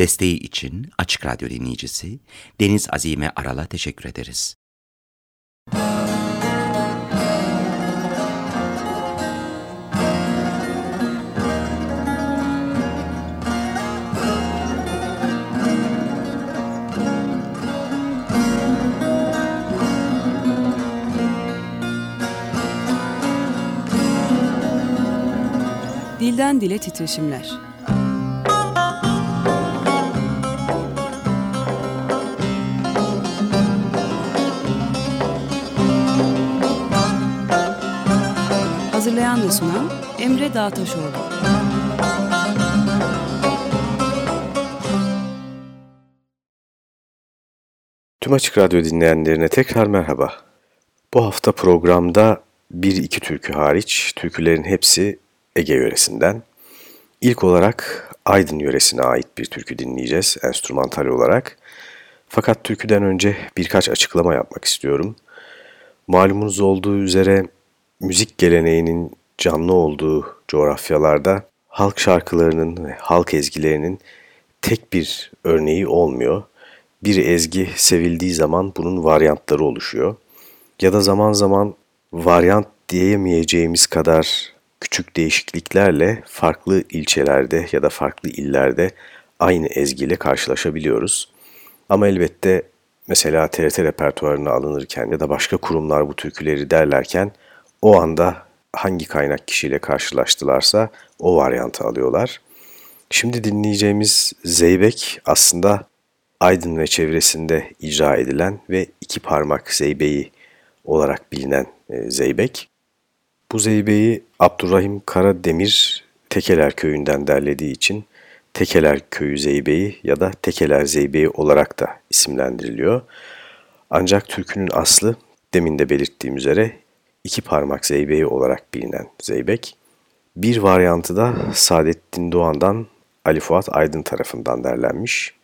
Desteği için Açık Radyo dinleyicisi Deniz Azime Aral'a teşekkür ederiz. Dilden Dile Titreşimler Hazırlayan ve sunan Emre Dağtaşoğlu. Tüm Açık Radyo dinleyenlerine tekrar merhaba. Bu hafta programda bir iki türkü hariç türkülerin hepsi Ege yöresinden. İlk olarak Aydın yöresine ait bir türkü dinleyeceğiz enstrümantal olarak. Fakat türküden önce birkaç açıklama yapmak istiyorum. Malumunuz olduğu üzere müzik geleneğinin canlı olduğu coğrafyalarda halk şarkılarının ve halk ezgilerinin tek bir örneği olmuyor. Bir ezgi sevildiği zaman bunun varyantları oluşuyor. Ya da zaman zaman varyant diyemeyeceğimiz kadar küçük değişikliklerle farklı ilçelerde ya da farklı illerde aynı ezgiyle karşılaşabiliyoruz. Ama elbette mesela TRT repertuarına alınırken ya da başka kurumlar bu türküleri derlerken o anda hangi kaynak kişiyle karşılaştılarsa o varyantı alıyorlar. Şimdi dinleyeceğimiz Zeybek aslında Aydın ve çevresinde icra edilen ve iki parmak zeybeği olarak bilinen e, zeybek. Bu zeybeği Abdurrahim Karademir Tekeler köyünden derlediği için Tekeler köyü zeybeği ya da Tekeler zeybeği olarak da isimlendiriliyor. Ancak türkünün aslı demin de belirttiğim üzere iki parmak zeybeği olarak bilinen zeybek. Bir varyantı da Saadettin Doğan'dan Ali Fuat Aydın tarafından derlenmiş.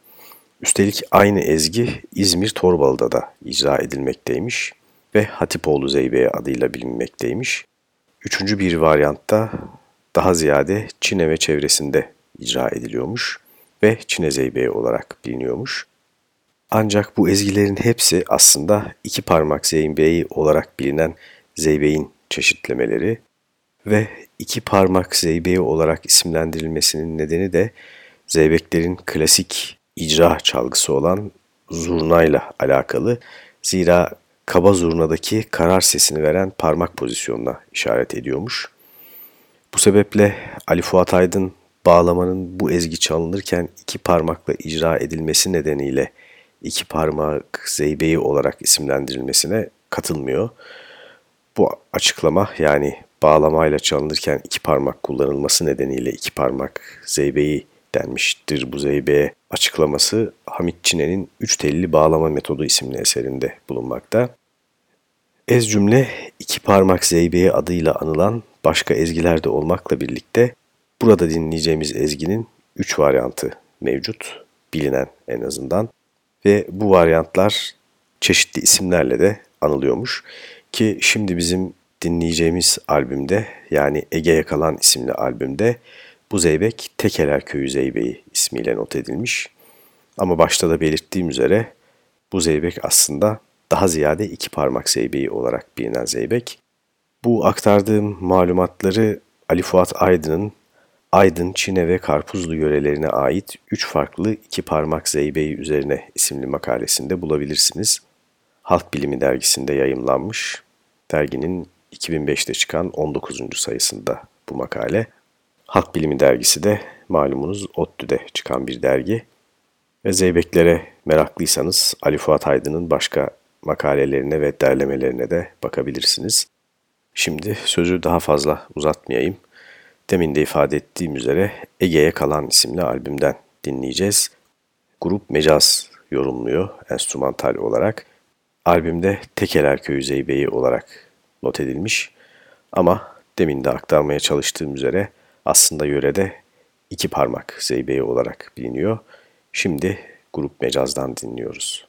Üstelik aynı ezgi İzmir Torbalı'da da icra edilmekteymiş ve Hatipoğlu Zeybeği adıyla bilinmekteymiş. Üçüncü bir varyantta daha ziyade Çine ve çevresinde icra ediliyormuş ve Çine Zeybeği olarak biliniyormuş. Ancak bu ezgilerin hepsi aslında iki parmak zeybeği olarak bilinen zeybeğin çeşitlemeleri ve iki parmak zeybeği olarak isimlendirilmesinin nedeni de zeybeklerin klasik icra çalgısı olan zurnayla alakalı. Zira kaba zurnadaki karar sesini veren parmak pozisyonuna işaret ediyormuş. Bu sebeple Ali Fuat Aydın bağlamanın bu ezgi çalınırken iki parmakla icra edilmesi nedeniyle iki parmak zeybeği olarak isimlendirilmesine katılmıyor. Bu açıklama yani bağlamayla çalınırken iki parmak kullanılması nedeniyle iki parmak zeybeği denmiştir bu zeybeğe açıklaması Hamit Çine'nin Üç Telli Bağlama Metodu isimli eserinde bulunmakta. Ez cümle iki parmak zeybeği adıyla anılan başka ezgilerde olmakla birlikte burada dinleyeceğimiz ezginin üç varyantı mevcut, bilinen en azından ve bu varyantlar çeşitli isimlerle de anılıyormuş. Ki şimdi bizim dinleyeceğimiz albümde yani Ege'ye kalan isimli albümde bu zeybek Tekeler Köyü Zeybeği ismiyle not edilmiş. Ama başta da belirttiğim üzere bu zeybek aslında daha ziyade iki parmak zeybeği olarak bilinen zeybek. Bu aktardığım malumatları Ali Fuat Aydın'ın Aydın, Çine ve Karpuzlu yörelerine ait üç farklı iki parmak zeybeği üzerine isimli makalesinde bulabilirsiniz. Halk Bilimi dergisinde yayımlanmış. Derginin 2005'te çıkan 19. sayısında bu makale. Halk Bilimi dergisi de malumunuz ODTÜ'de çıkan bir dergi. Ve zeybeklere meraklıysanız Ali Fuat Aydın'ın başka makalelerine ve derlemelerine de bakabilirsiniz. Şimdi sözü daha fazla uzatmayayım. Demin de ifade ettiğim üzere Ege'ye kalan isimli albümden dinleyeceğiz. Grup Mecaz yorumluyor enstrümantal olarak. Albümde Tekeler Köyü Zeybeği olarak not edilmiş ama demin de aktarmaya çalıştığım üzere aslında yörede iki parmak zeybeği olarak biliniyor. Şimdi Grup Mecaz'dan dinliyoruz.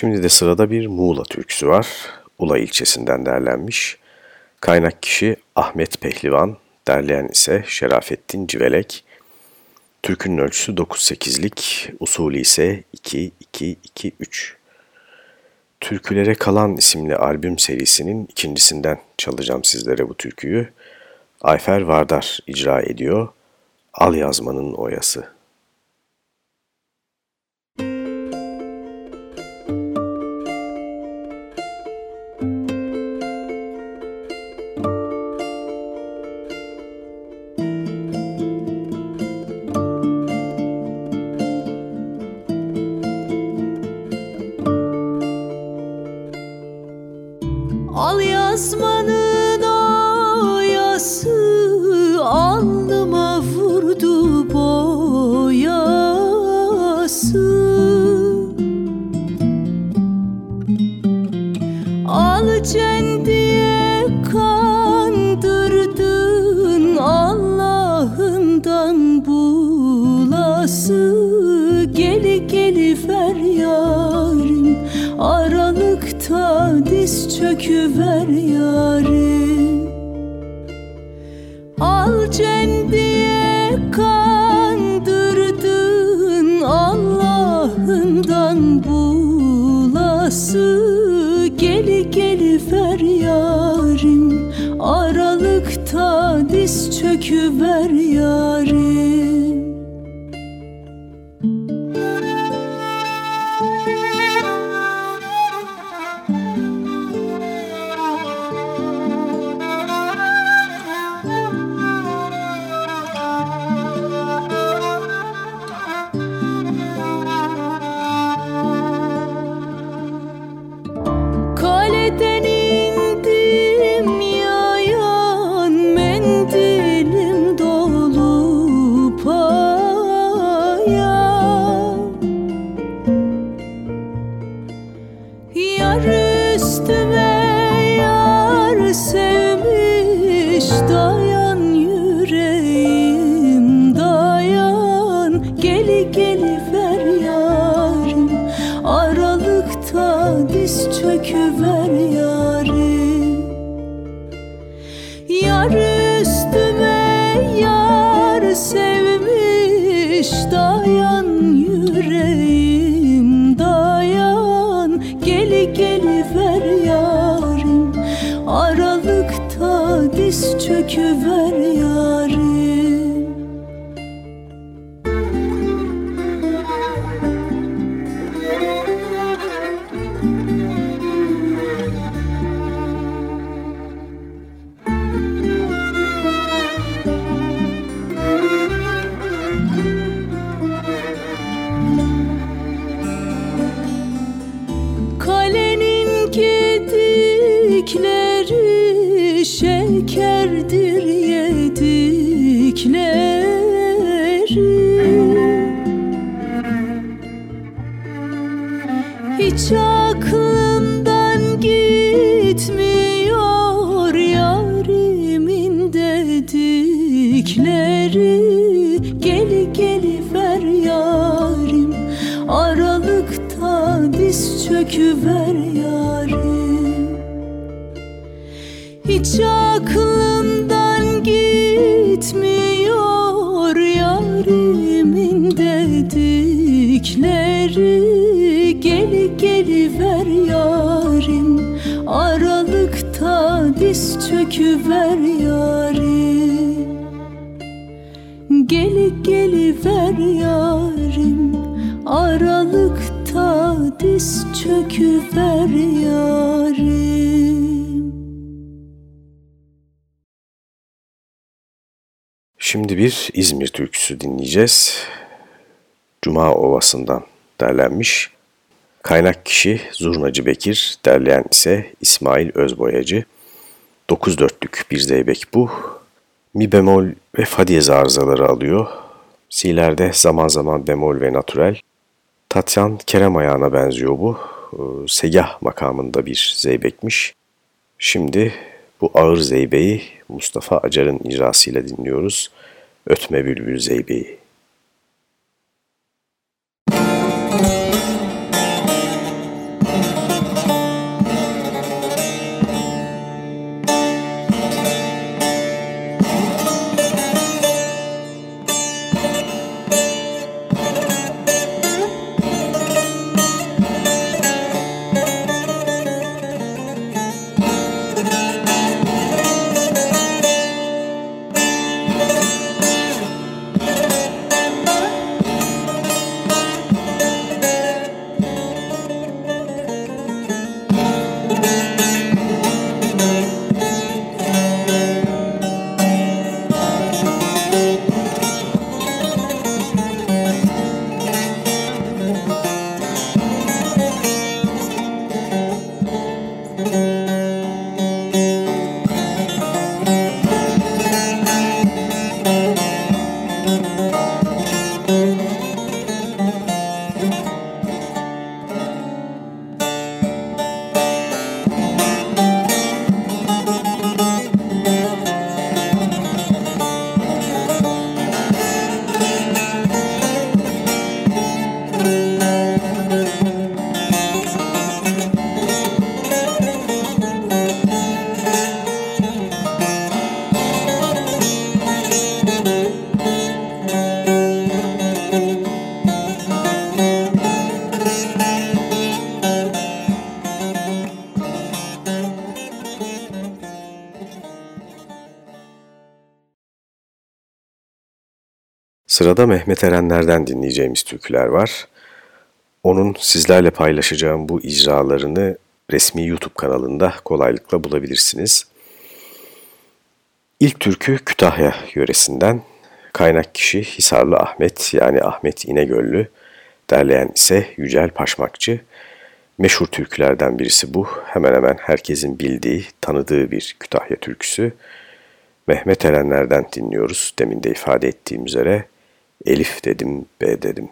Şimdi de sırada bir Muğla türküsü var. Ula ilçesinden derlenmiş. Kaynak kişi Ahmet Pehlivan, derleyen ise Şerafettin Civelek. Türkünün ölçüsü 9-8'lik, usulü ise 2-2-2-3. Türkülere Kalan isimli albüm serisinin ikincisinden çalacağım sizlere bu türküyü. Ayfer Vardar icra ediyor. Al yazmanın oyası. Geli geli ver yarim aralıkta diz çöküver yarim. Hiç aklımdan gitmiyor yarimin dedikleri. Geliver yarim Aralıkta diz çöküver yarim Geli geliver yarim Aralıkta diz çöküver yarim Şimdi bir İzmir türküsü dinleyeceğiz. Cuma Ovası'ndan derlenmiş. Kaynak kişi Zurnacı Bekir, derleyen ise İsmail Özboyacı. 9 dörtlük bir zeybek bu. Mi bemol ve fa diyez arızaları alıyor. Si'lerde zaman zaman bemol ve natürel. Tatyan Kerem ayağına benziyor bu. Ee, segah makamında bir zeybekmiş. Şimdi bu ağır zeybeyi Mustafa Acar'ın icrasıyla dinliyoruz. Ötme Bülbül Zeybeği. Sırada Mehmet Erenler'den dinleyeceğimiz türküler var. Onun sizlerle paylaşacağım bu icralarını resmi YouTube kanalında kolaylıkla bulabilirsiniz. İlk türkü Kütahya yöresinden, kaynak kişi Hisarlı Ahmet yani Ahmet İnegöllü, derleyen ise Yücel Paşmakçı. Meşhur türkülerden birisi bu. Hemen hemen herkesin bildiği, tanıdığı bir Kütahya türküsü. Mehmet Erenler'den dinliyoruz. Demin de ifade ettiğim üzere Elif dedim, B dedim.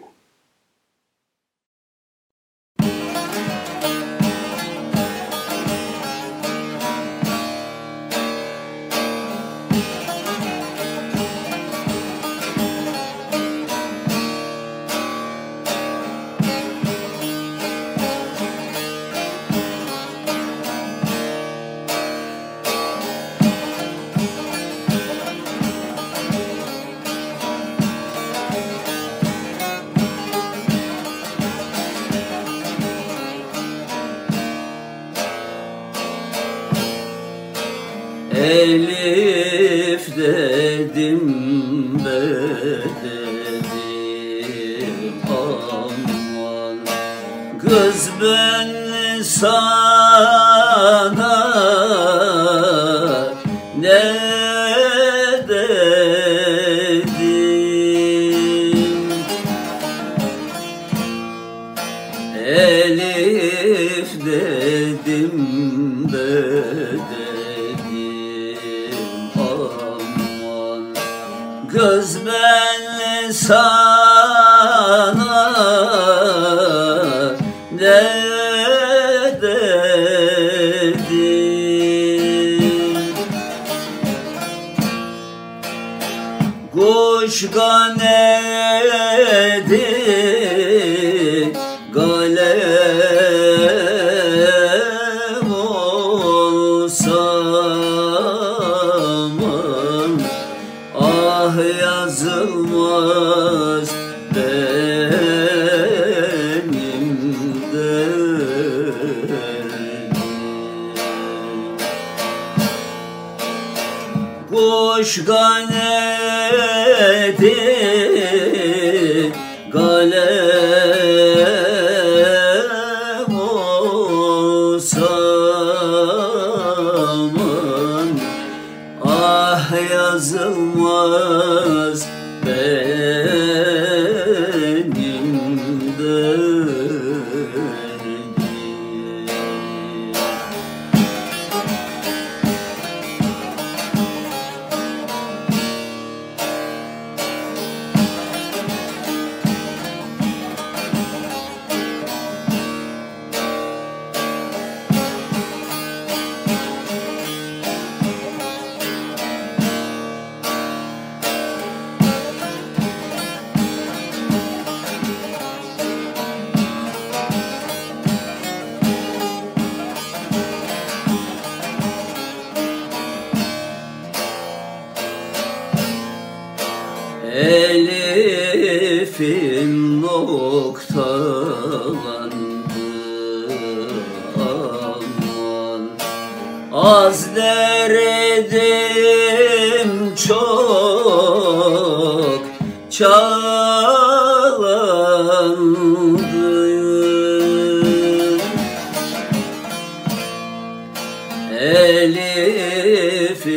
Elif'im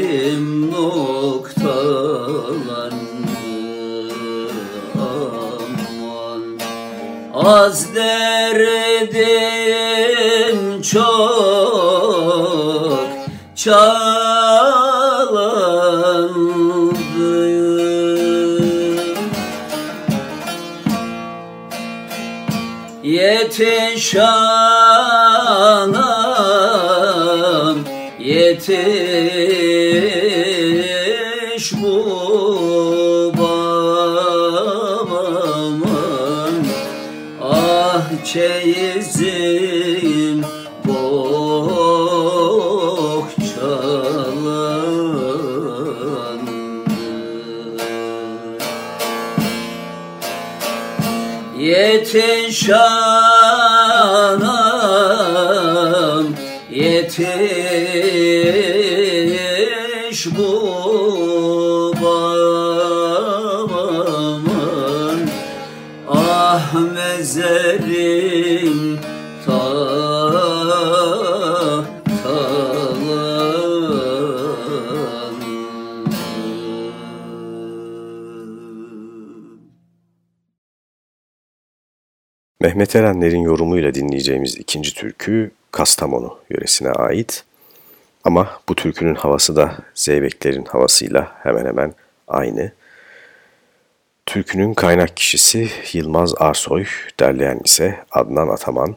noktalandı. Aman Az derdim çok çalandı Yetiş Yetiş bu babamın Ah çeyizim Yetiş anam Mehmet Erenler'in yorumuyla dinleyeceğimiz ikinci türkü Kastamonu yöresine ait. Ama bu türkünün havası da Zeybeklerin havasıyla hemen hemen aynı. Türkünün kaynak kişisi Yılmaz Arsoy, derleyen ise Adnan Ataman.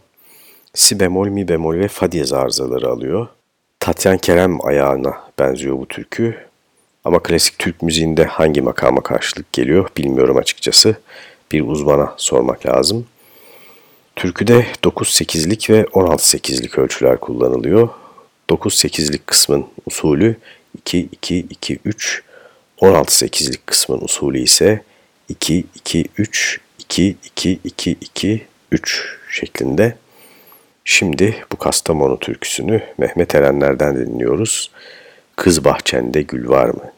Si bemol, mi bemol ve fa diyez arızaları alıyor. Tatyan Kerem ayağına benziyor bu türkü. Ama klasik Türk müziğinde hangi makama karşılık geliyor bilmiyorum açıkçası. Bir uzmana sormak lazım. Türküde 9-8'lik ve 16-8'lik ölçüler kullanılıyor. 9-8'lik kısmın usulü 2-2-2-3, 16-8'lik kısmın usulü ise 2-2-3-2-2-2-2-3 şeklinde. Şimdi bu Kastamonu türküsünü Mehmet Erenler'den dinliyoruz. Kız bahçende gül var mı?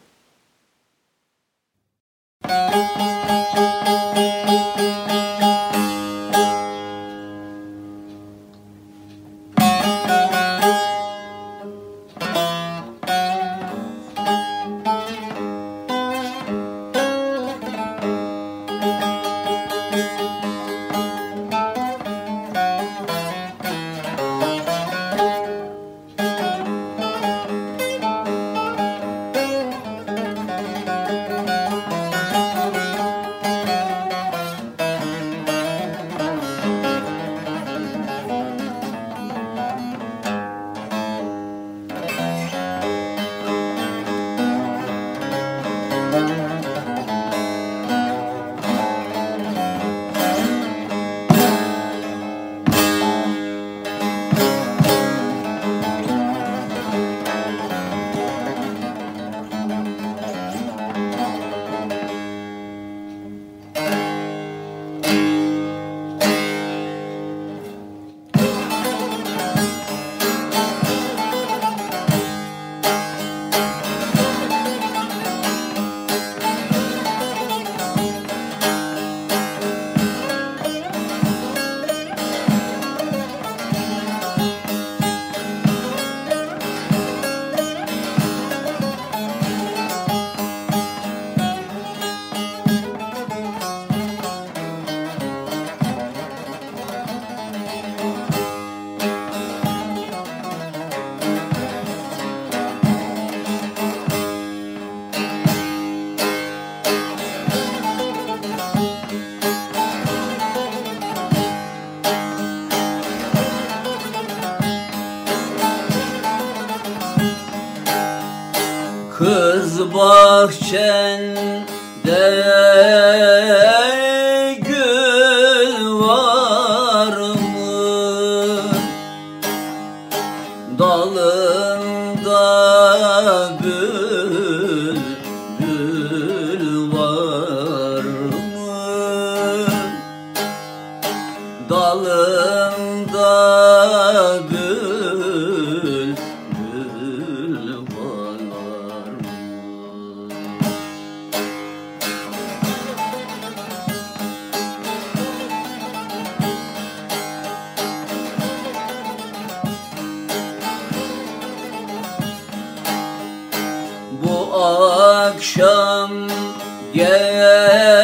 Bahçende akşam geleceğin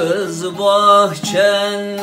kız bahçende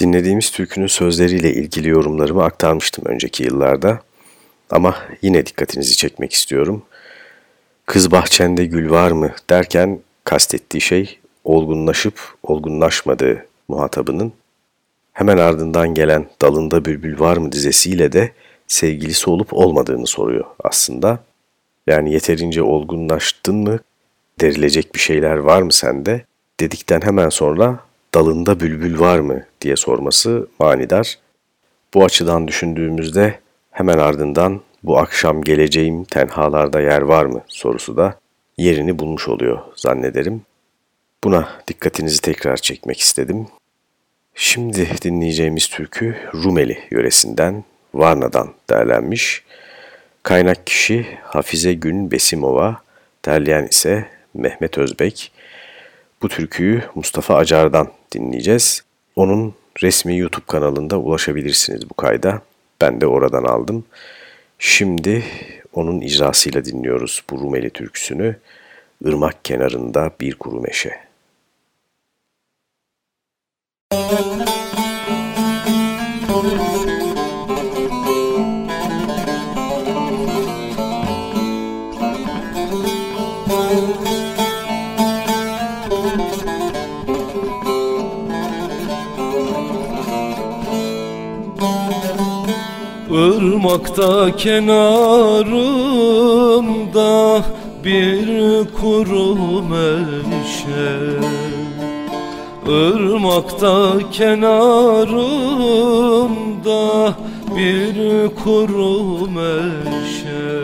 Dinlediğimiz türkünün sözleriyle ilgili yorumlarımı aktarmıştım önceki yıllarda. Ama yine dikkatinizi çekmek istiyorum. Kız bahçende gül var mı derken kastettiği şey olgunlaşıp olgunlaşmadığı muhatabının hemen ardından gelen dalında bülbül var mı dizesiyle de sevgilisi olup olmadığını soruyor aslında. Yani yeterince olgunlaştın mı, derilecek bir şeyler var mı sende dedikten hemen sonra dalında bülbül var mı diye sorması manidar. Bu açıdan düşündüğümüzde hemen ardından bu akşam geleceğim tenhalarda yer var mı sorusu da yerini bulmuş oluyor zannederim. Buna dikkatinizi tekrar çekmek istedim. Şimdi dinleyeceğimiz türkü Rumeli yöresinden, Varna'dan derlenmiş. Kaynak kişi Hafize Gün Besimova, derleyen ise Mehmet Özbek. Bu türküyü Mustafa Acar'dan dinleyeceğiz. Onun resmi YouTube kanalında ulaşabilirsiniz bu kayda. Ben de oradan aldım. Şimdi onun icrasıyla dinliyoruz bu Rumeli türküsünü. Irmak kenarında bir kuru meşe. Irmakta kenarında bir kuru meşe Irmakta kenarında bir kuru meşe.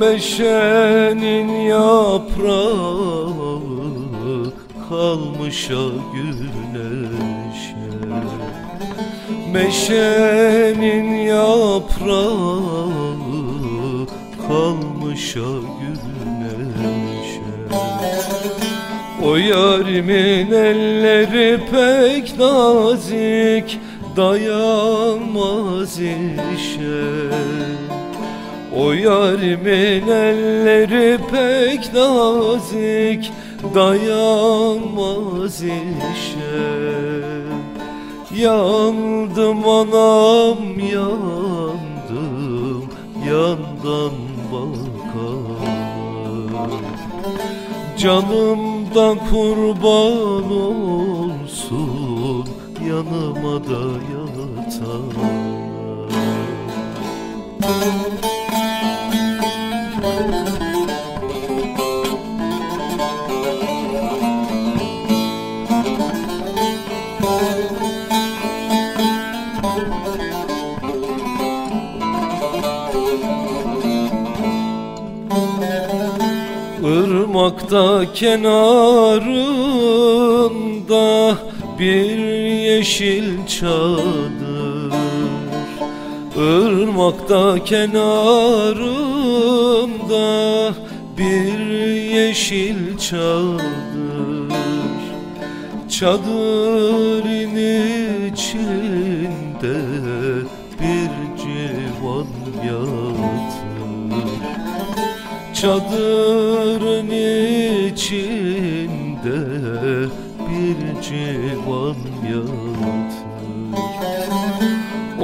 Meşenin yaprağı kalmışa güneşe. Meşenin yaprağı kalmışa O yarimin elleri pek nazik dayanmaz işe. O yarimin elleri pek nazik dayanmaz işe. Yandım anam yandım yandan bakan Canımdan kurban olsun yanıma da yatan Irmakta kenarında bir yeşil çadır. Irmakta kenarında bir yeşil çadır. Çadırın içinde bir civan yatır. Çadırın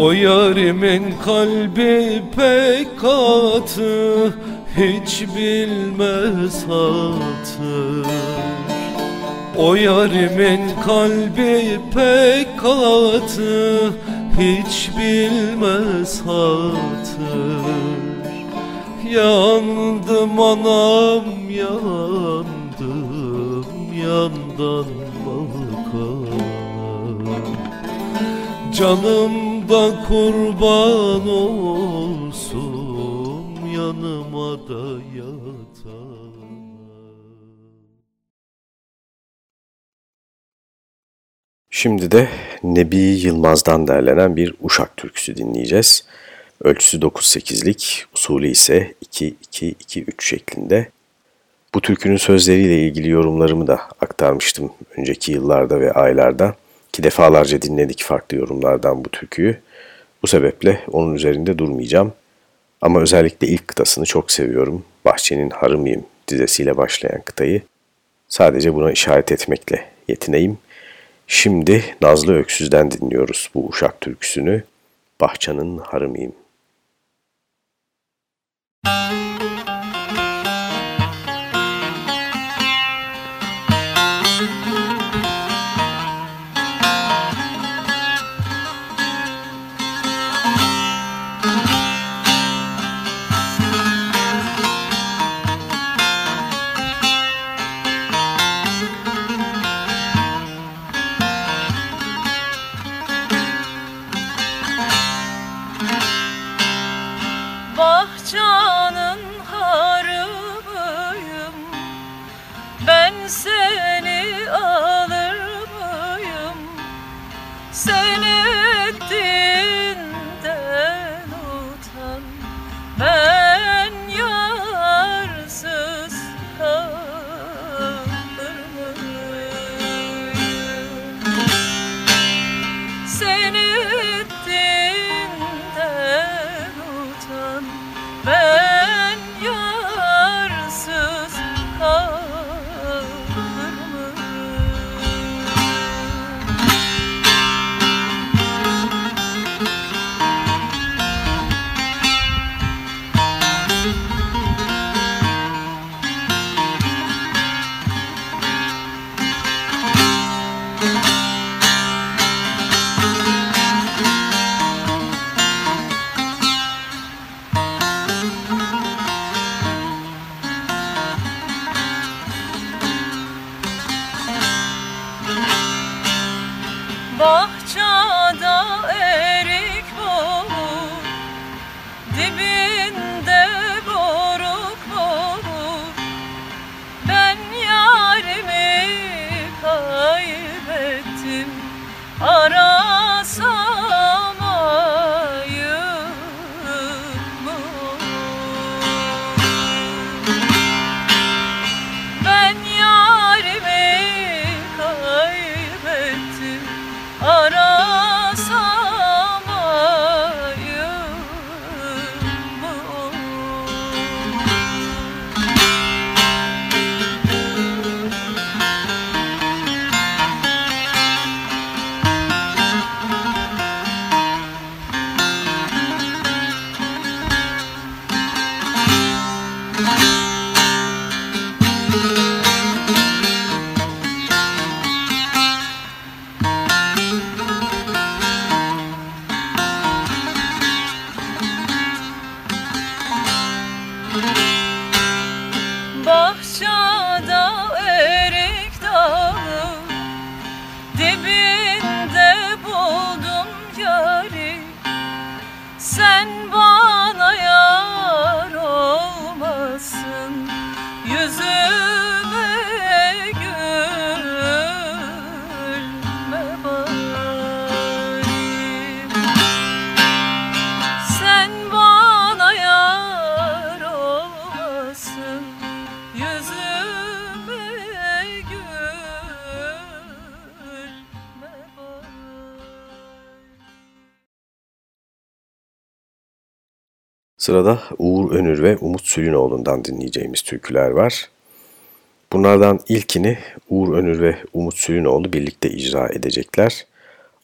O yarimin kalbi pek katı Hiç bilmez hatır o yarimin kalbi pek katı Hiç bilmez hatır Yandım anam yandım Yandan balkana Canım da kurban olsun Yanıma da yatan Şimdi de Nebi Yılmaz'dan derlenen bir Uşak türküsü dinleyeceğiz. Ölçüsü 9-8'lik, usulü ise 2-2-2-3 şeklinde. Bu türkünün sözleriyle ilgili yorumlarımı da aktarmıştım önceki yıllarda ve aylarda ki defalarca dinledik farklı yorumlardan bu türküyü. Bu sebeple onun üzerinde durmayacağım. Ama özellikle ilk kıtasını çok seviyorum. Bahçenin Harımıyım dizesiyle başlayan kıtayı. Sadece buna işaret etmekle yetineyim. Şimdi Nazlı Öksüz'den dinliyoruz bu Uşak türküsünü. Bahçanın Harımıyım. Bahçanın Sırada Uğur Önür ve Umut Sülünoğlu'ndan dinleyeceğimiz türküler var. Bunlardan ilkini Uğur Önür ve Umut Sülünoğlu birlikte icra edecekler.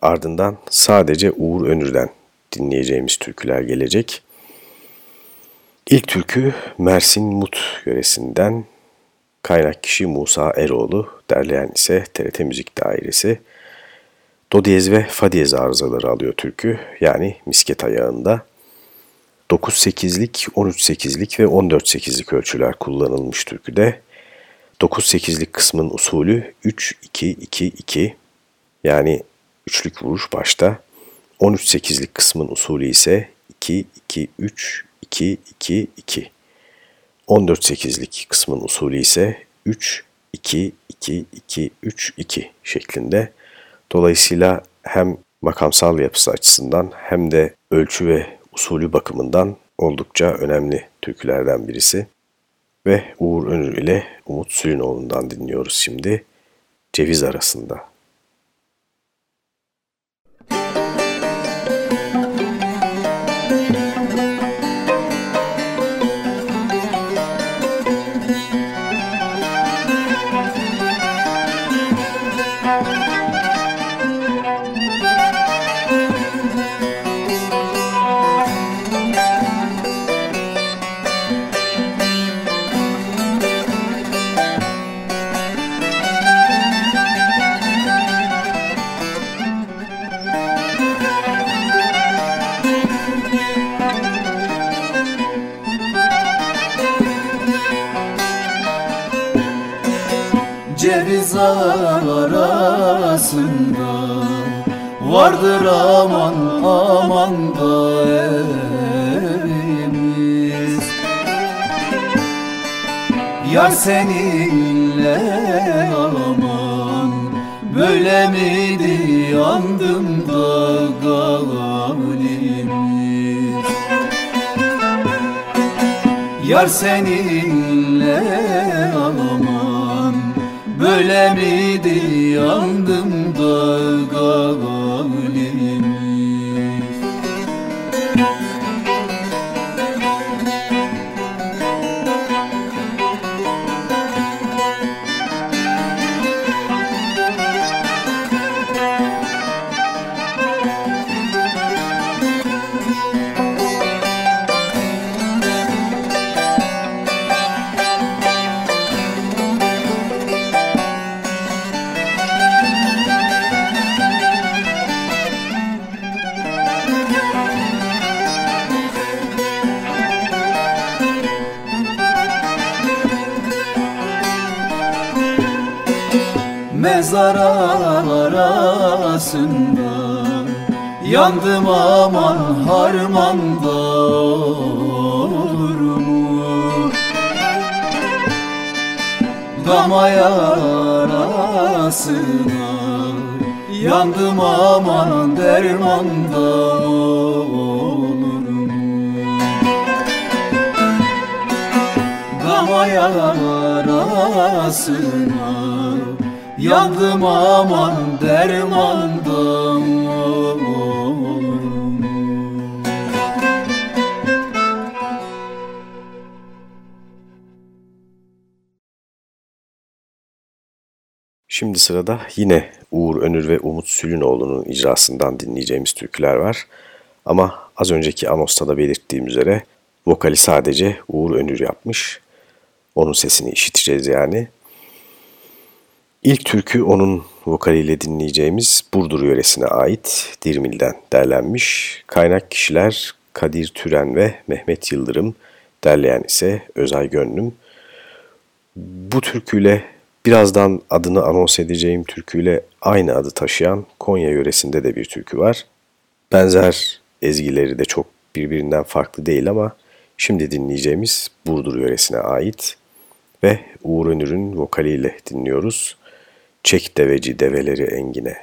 Ardından sadece Uğur Önür'den dinleyeceğimiz türküler gelecek. İlk türkü Mersin Mut yöresinden kaynak kişi Musa Eroğlu, derleyen ise TRT Müzik Dairesi. Do diyez ve fa diyez arızaları alıyor türkü yani misket ayağında. 9-8'lik, 13-8'lik ve 14-8'lik ölçüler kullanılmış türküde. 9-8'lik kısmın usulü 3-2-2-2 yani üçlük vuruş başta. 13-8'lik kısmın usulü ise 2-2-3-2-2-2. 14-8'lik kısmın usulü ise 3-2-2-2-3-2 şeklinde. Dolayısıyla hem makamsal yapısı açısından hem de ölçü ve usulü bakımından oldukça önemli türkülerden birisi. Ve Uğur Önür ile Umut Sülünoğlu'ndan dinliyoruz şimdi. Ceviz arasında. Vardır aman aman da evimiz. Yar seninle aman Böyle miydi yandım da galimiz Yar seninle aman Böyle miydi yandım da Mezar arasında Yandım aman harmanda olur mu? Gama yarasına Yandım aman dermanda olur mu? Gama yarasına Yandım aman dermandım Şimdi sırada yine Uğur Önür ve Umut Sülünoğlu'nun icrasından dinleyeceğimiz türküler var. Ama az önceki anosta da belirttiğim üzere vokali sadece Uğur Önür yapmış. Onun sesini işiteceğiz yani. İlk türkü onun vokaliyle dinleyeceğimiz Burdur yöresine ait Dirmil'den derlenmiş. Kaynak kişiler Kadir Türen ve Mehmet Yıldırım, derleyen ise Özay Gönlüm. Bu türküyle birazdan adını anons edeceğim türküyle aynı adı taşıyan Konya yöresinde de bir türkü var. Benzer ezgileri de çok birbirinden farklı değil ama şimdi dinleyeceğimiz Burdur yöresine ait ve Uğur Önür'ün vokaliyle dinliyoruz. Çek deveci develeri engine.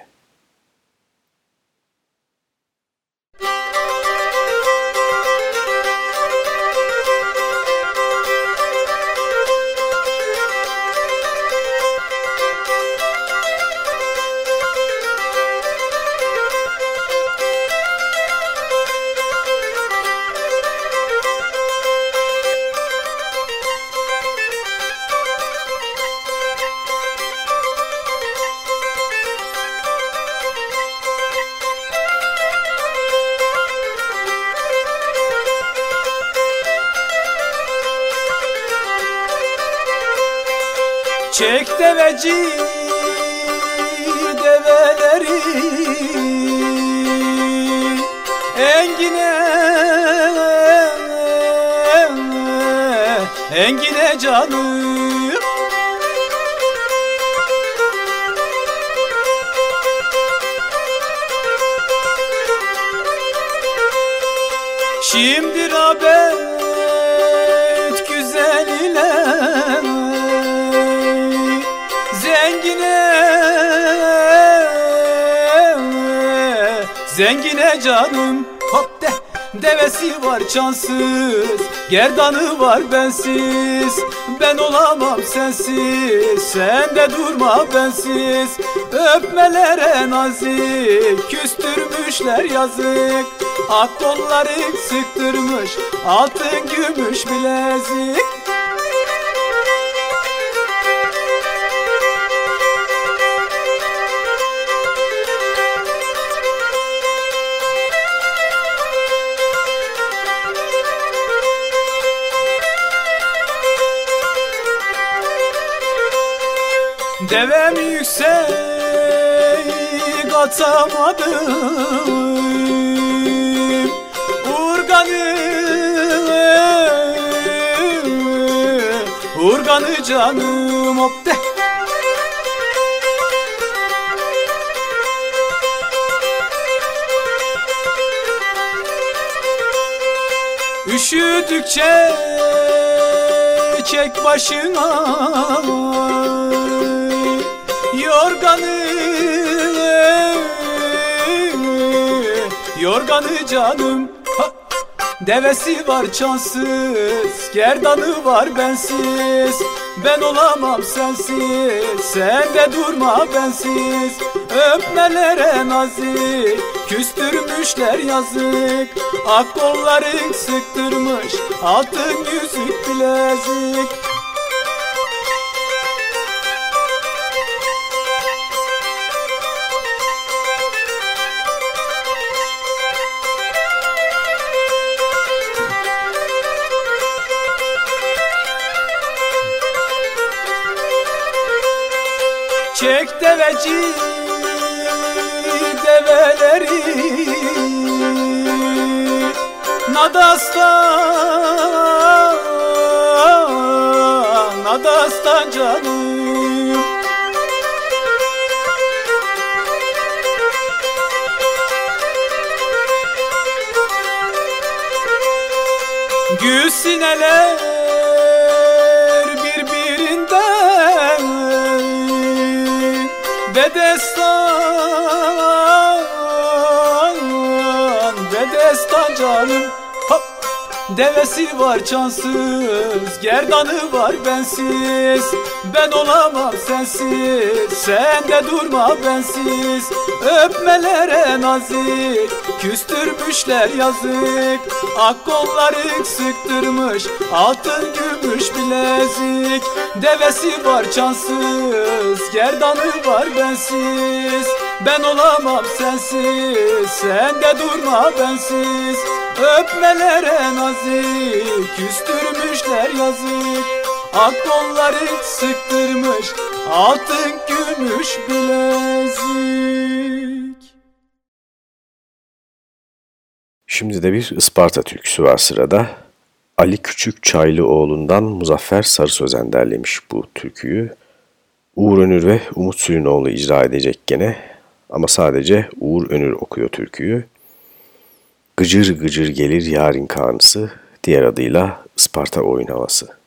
Çek Zengine canım Hop de. Devesi var cansız Gerdanı var bensiz. Ben olamam sensiz Sen de durma bensiz. Öpmelere nazik Küstürmüşler yazık. Ak kolları sıktırmış Altın gümüş bilezik Devem yüksek atamadım. Urganı Urganı canım hop de Üşüdükçe çek başına Yorganı Yorganı canım! Devesi var cansız Gerdanı var bensiz. Ben olamam sensiz Sen de durma bensiz. Öpmelere nazik Küstürmüşler yazık. Ak kolları sıktırmış Altın yüzük bilezik deveci develeri Nadastan Nadastan canım Gül Bedestan Bedestan canım Devesi var cansız Gerdanı var bensiz. Ben olamam sensiz Sen de durma bensiz. Öpmelere nazik Küstürmüşler yazık. Ak kolları sıktırmış Altın gümüş bilezik. Devesi var cansız Gerdanı var bensiz Ben olamam sensiz Sen de durma bensiz Öpmelere nazik Küstürmüşler yazık Ak kolları sıktırmış Altın gümüş bilezik Şimdi de bir Isparta türküsü var sırada. Ali Küçük Çaylıoğlu'ndan Muzaffer Sarı Sözen derlemiş bu türküyü. Uğur Önür ve Umut Sülünoğlu icra edecek gene ama sadece Uğur Önür okuyor türküyü. Gıcır gıcır gelir yarın kanısı, diğer adıyla Isparta oyun havası.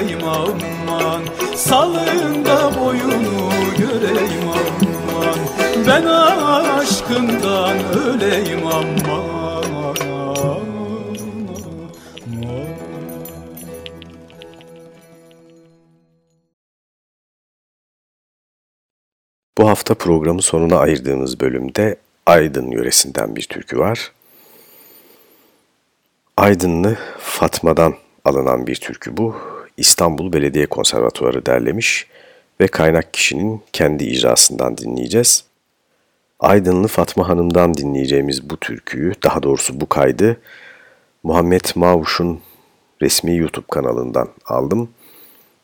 Öleyim aman Salında boyunu göreyim aman Ben aşkından öleyim aman Bu hafta programın sonuna ayırdığımız bölümde Aydın yöresinden bir türkü var. Aydınlı Fatma'dan alınan bir türkü bu. İstanbul Belediye Konservatuarı derlemiş ve kaynak kişinin kendi icrasından dinleyeceğiz. Aydınlı Fatma Hanım'dan dinleyeceğimiz bu türküyü, daha doğrusu bu kaydı Muhammed Mavuş'un resmi YouTube kanalından aldım.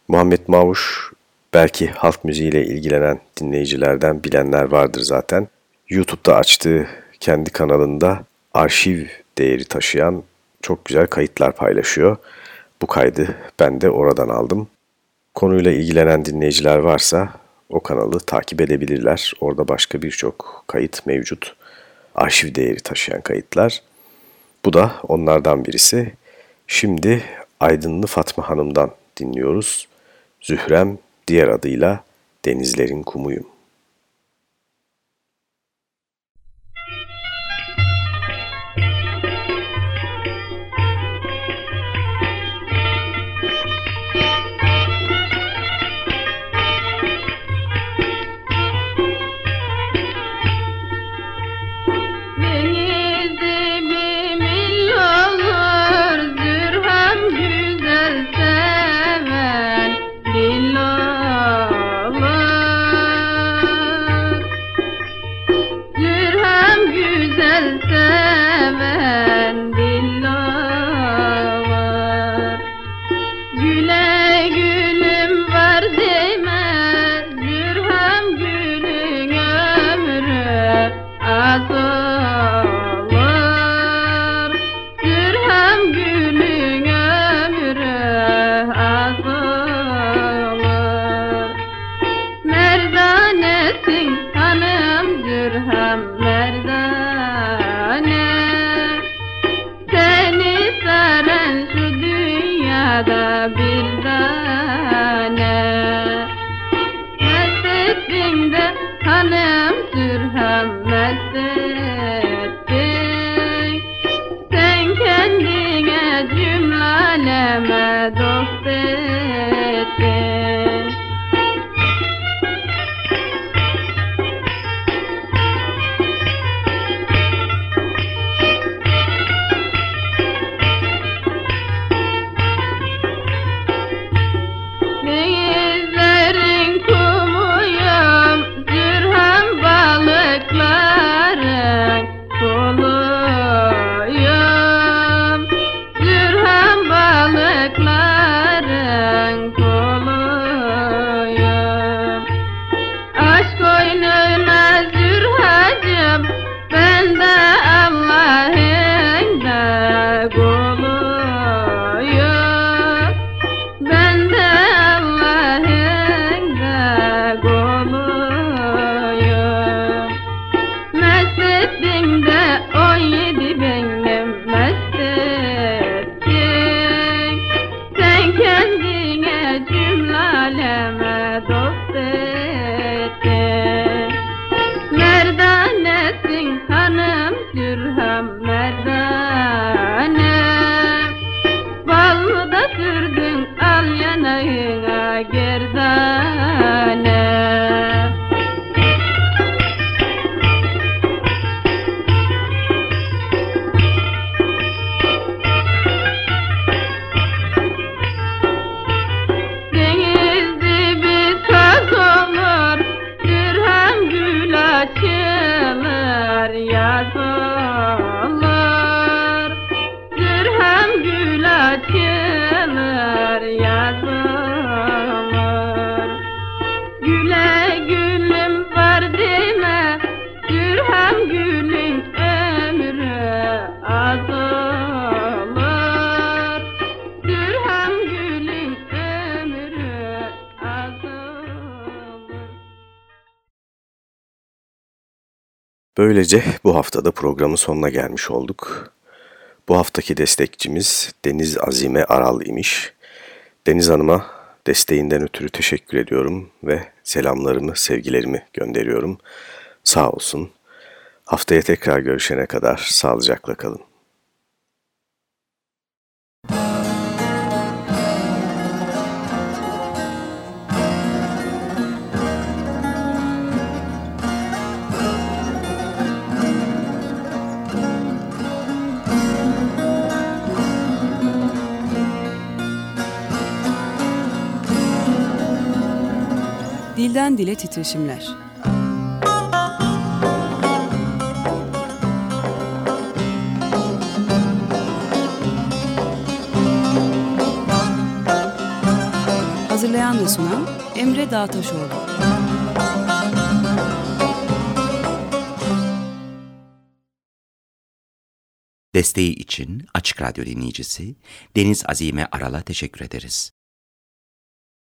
Muhammed Mavuş belki halk müziğiyle ilgilenen dinleyicilerden bilenler vardır zaten. YouTube'da açtığı kendi kanalında arşiv değeri taşıyan çok güzel kayıtlar paylaşıyor. Bu kaydı ben de oradan aldım. Konuyla ilgilenen dinleyiciler varsa o kanalı takip edebilirler. Orada başka birçok kayıt mevcut. Arşiv değeri taşıyan kayıtlar. Bu da onlardan birisi. Şimdi Aydınlı Fatma Hanım'dan dinliyoruz. Zührem diğer adıyla Denizlerin Kumuyum. Blessed Böylece bu haftada programın sonuna gelmiş olduk. Bu haftaki destekçimiz Deniz Azime Aral imiş. Deniz Hanım'a desteğinden ötürü teşekkür ediyorum ve selamlarımı, sevgilerimi gönderiyorum. Sağ olsun. Haftaya tekrar görüşene kadar sağlıcakla kalın. Dilden dile titreşimler. Hazırlayan ve sunan Emre Dağtaşoğlu. Desteği için Açık Radyo dinleyicisi Deniz Azime Aral'a teşekkür ederiz.